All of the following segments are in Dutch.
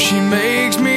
she makes me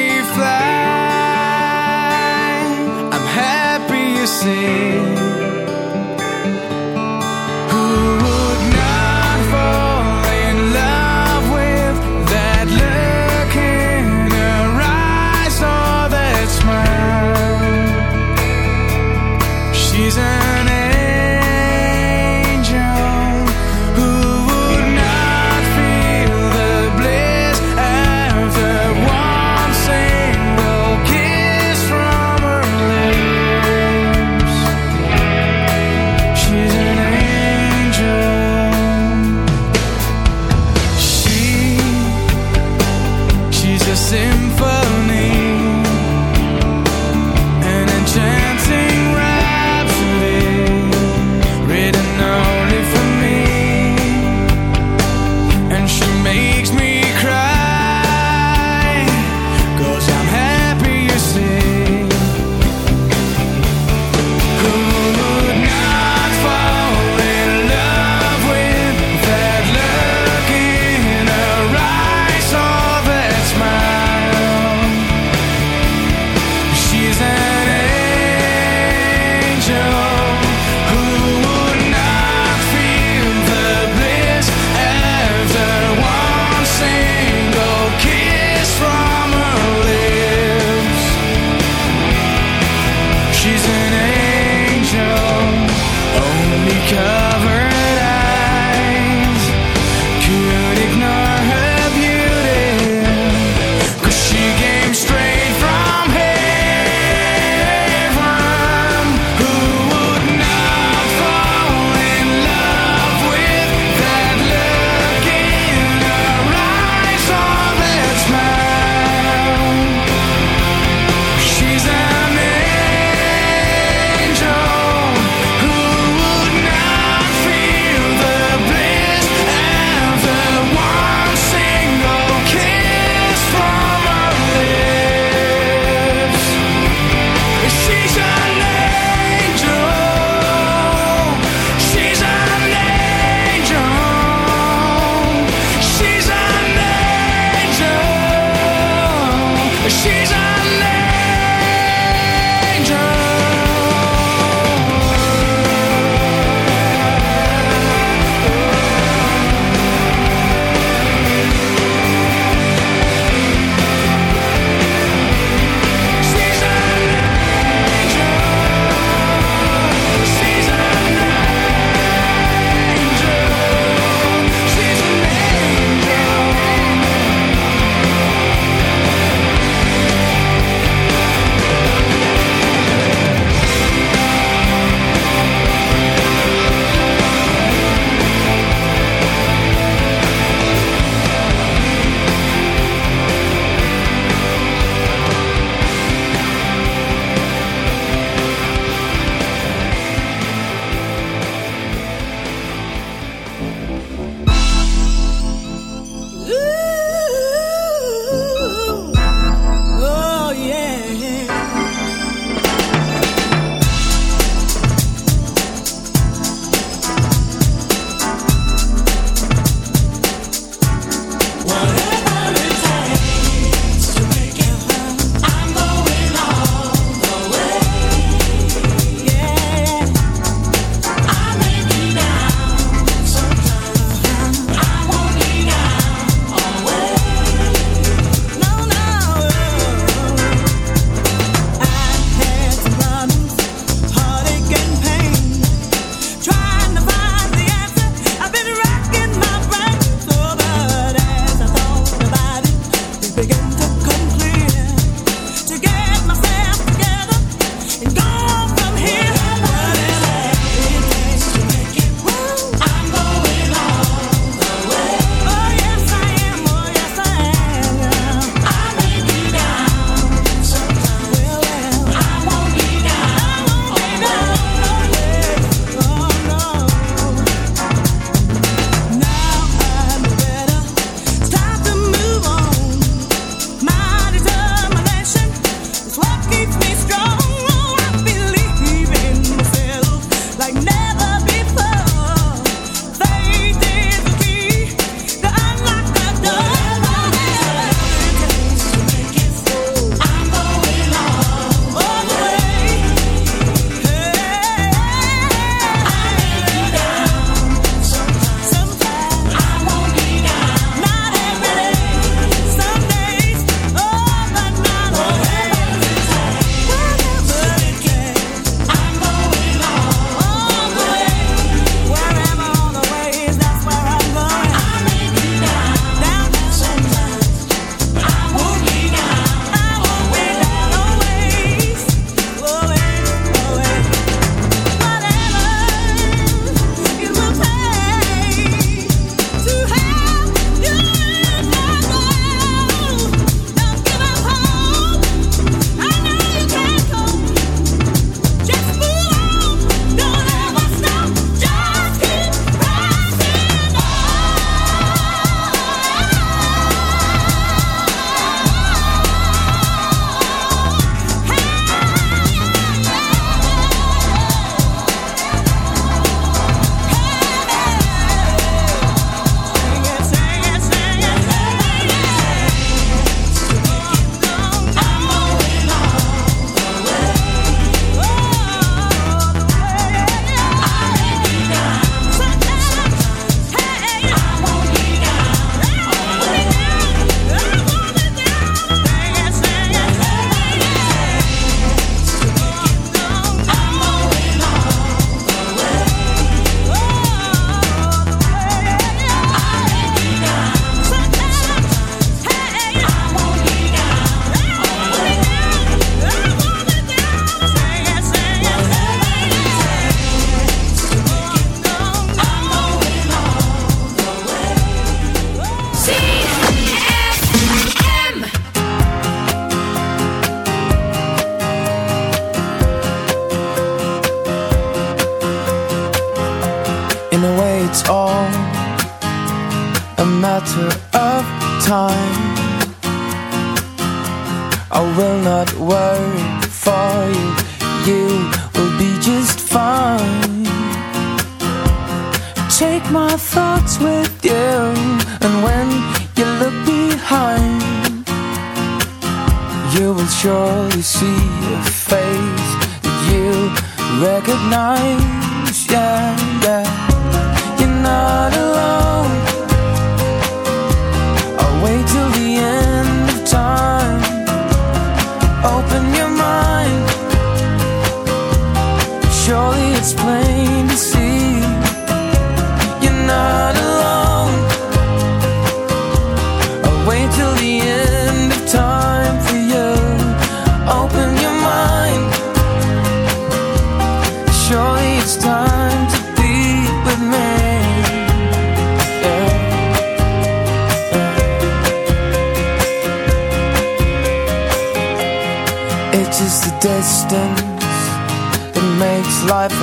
surely see a face that you recognize. Yeah, yeah. You're not alone. I'll wait till the end of time. Open your mind. Surely it's plain to see.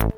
you.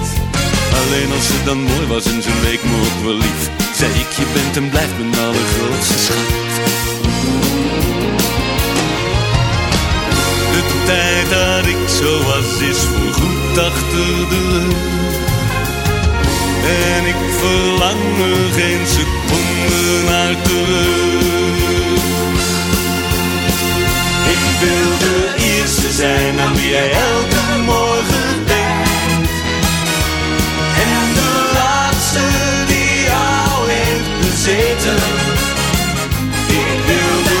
Alleen als ze dan mooi was en zijn week me wel lief. Zei ik, je bent en blijft mijn allergrootste schat. De tijd dat ik zo was is voorgoed achter de rug. En ik verlang er geen seconde naar terug. Ik wil de eerste zijn aan wie jij elke morgen De die al heeft bezeten. Ik wil de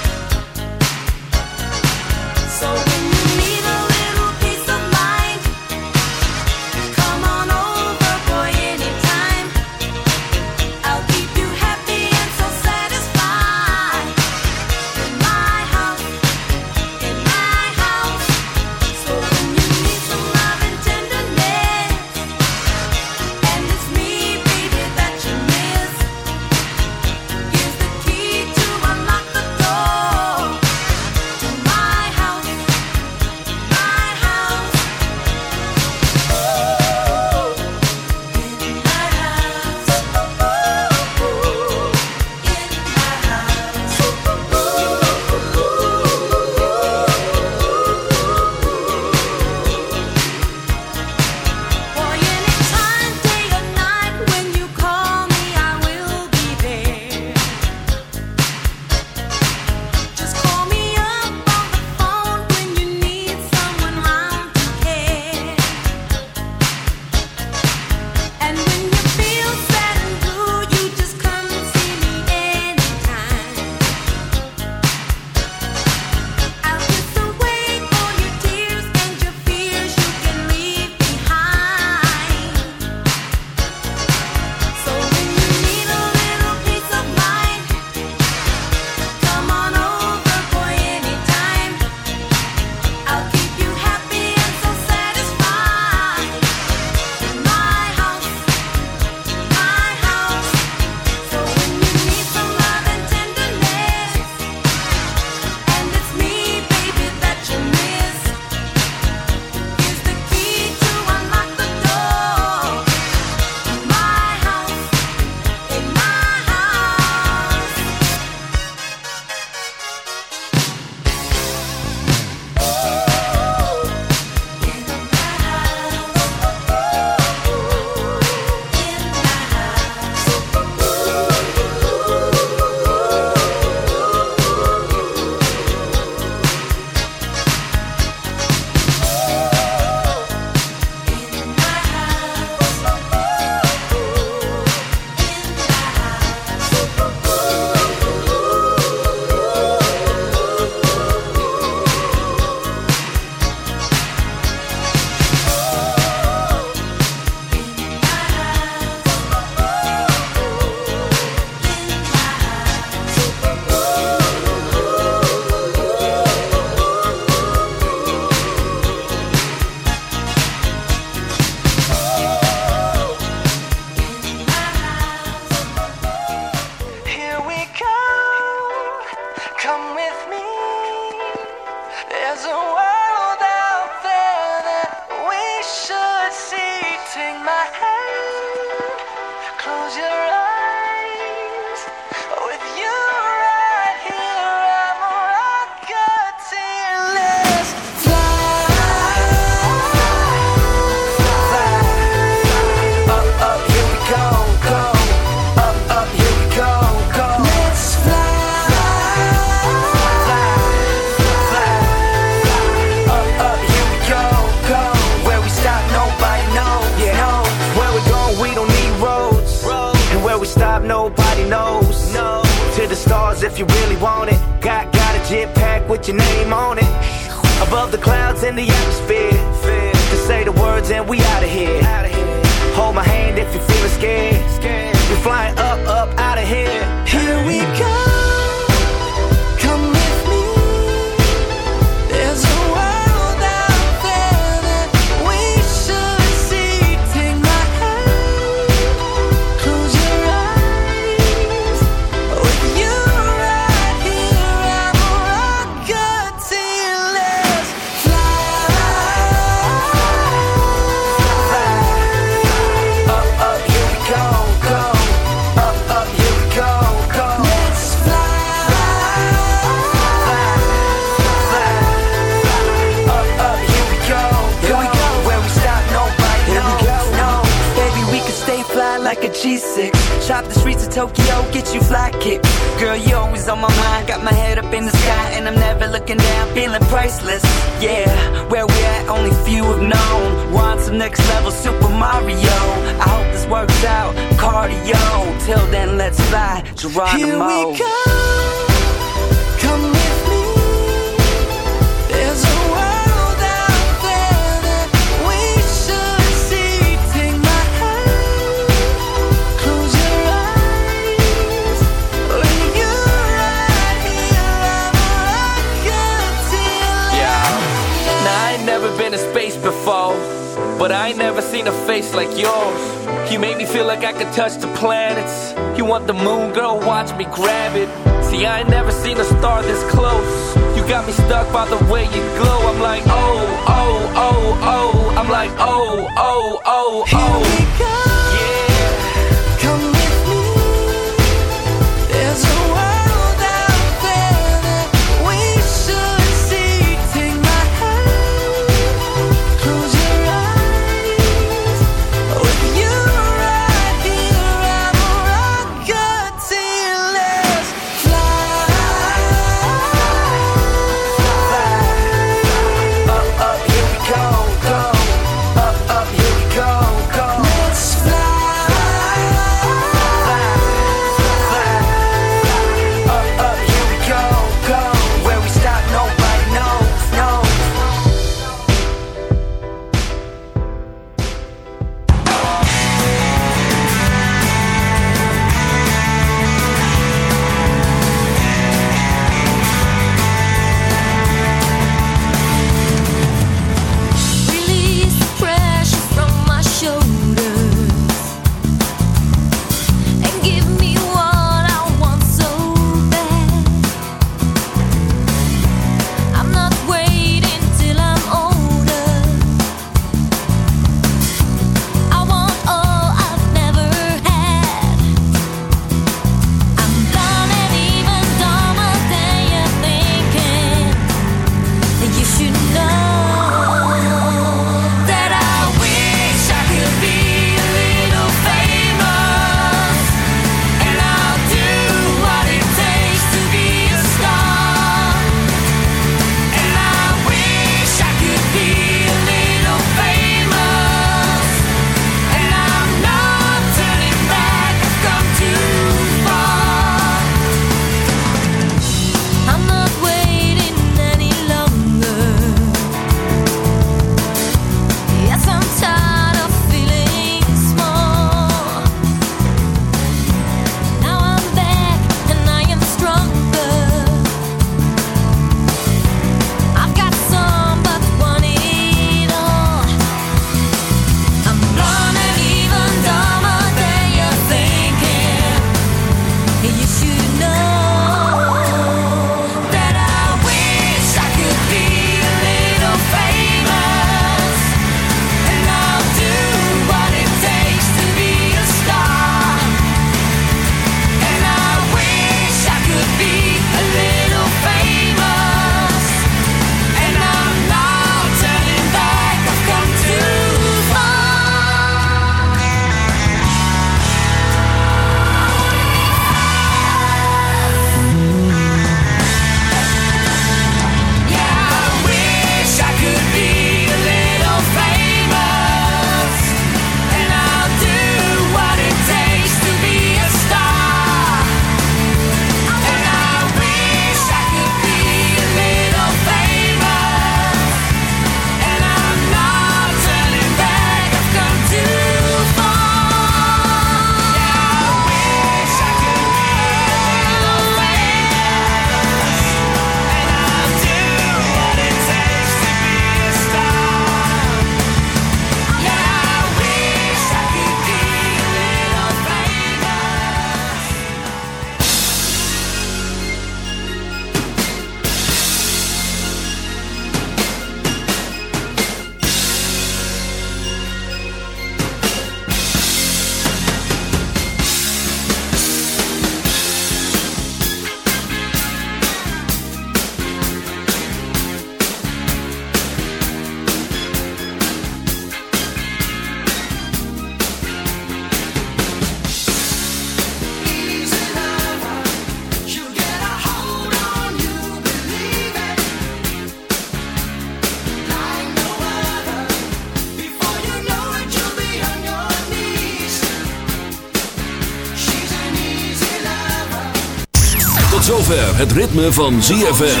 Het ritme van ZFM.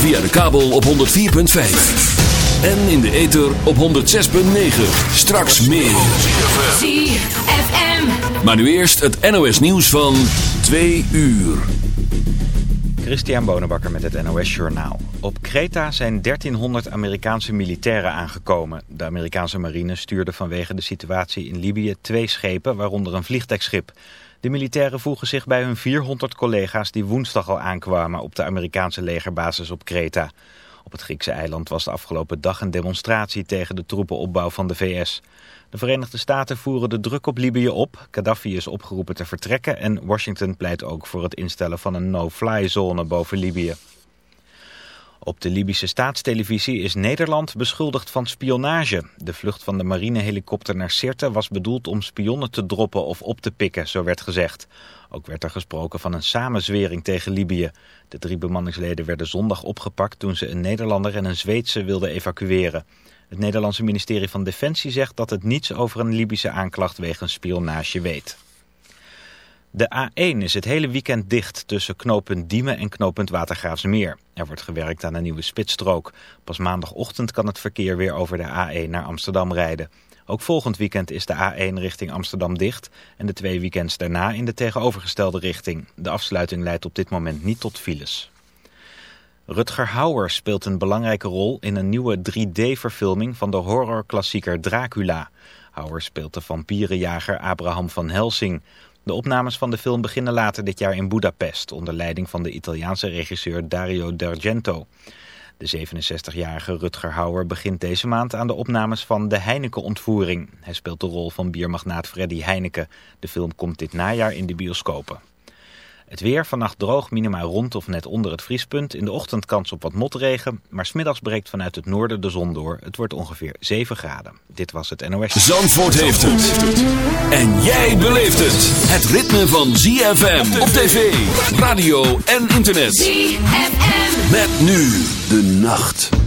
Via de kabel op 104.5. En in de ether op 106.9. Straks meer. ZFM. Maar nu eerst het NOS nieuws van 2 uur. Christian Bonenbakker met het NOS Journaal. Op Kreta zijn 1300 Amerikaanse militairen aangekomen. De Amerikaanse marine stuurde vanwege de situatie in Libië twee schepen, waaronder een vliegdekschip. De militairen voegen zich bij hun 400 collega's die woensdag al aankwamen op de Amerikaanse legerbasis op Kreta. Op het Griekse eiland was de afgelopen dag een demonstratie tegen de troepenopbouw van de VS. De Verenigde Staten voeren de druk op Libië op. Gaddafi is opgeroepen te vertrekken en Washington pleit ook voor het instellen van een no-fly zone boven Libië. Op de Libische staatstelevisie is Nederland beschuldigd van spionage. De vlucht van de marinehelikopter naar Sirte was bedoeld om spionnen te droppen of op te pikken, zo werd gezegd. Ook werd er gesproken van een samenzwering tegen Libië. De drie bemanningsleden werden zondag opgepakt toen ze een Nederlander en een Zweedse wilden evacueren. Het Nederlandse ministerie van Defensie zegt dat het niets over een Libische aanklacht wegens spionage weet. De A1 is het hele weekend dicht tussen knooppunt Diemen en knooppunt Watergraafsmeer. Er wordt gewerkt aan een nieuwe spitsstrook. Pas maandagochtend kan het verkeer weer over de A1 naar Amsterdam rijden. Ook volgend weekend is de A1 richting Amsterdam dicht en de twee weekends daarna in de tegenovergestelde richting. De afsluiting leidt op dit moment niet tot files. Rutger Hauer speelt een belangrijke rol in een nieuwe 3D-verfilming van de horrorklassieker Dracula. Hauer speelt de vampierenjager Abraham van Helsing. De opnames van de film beginnen later dit jaar in Budapest... onder leiding van de Italiaanse regisseur Dario D'Argento. De 67-jarige Rutger Hauer begint deze maand aan de opnames van De Heineken-ontvoering. Hij speelt de rol van biermagnaat Freddy Heineken. De film komt dit najaar in de bioscopen. Het weer, vannacht droog, minimaal rond of net onder het vriespunt. In de ochtend kans op wat motregen, maar smiddags breekt vanuit het noorden de zon door. Het wordt ongeveer 7 graden. Dit was het NOS. Zandvoort heeft het. En jij beleeft het. Het ritme van ZFM op tv, radio en internet. ZFM. Met nu de nacht.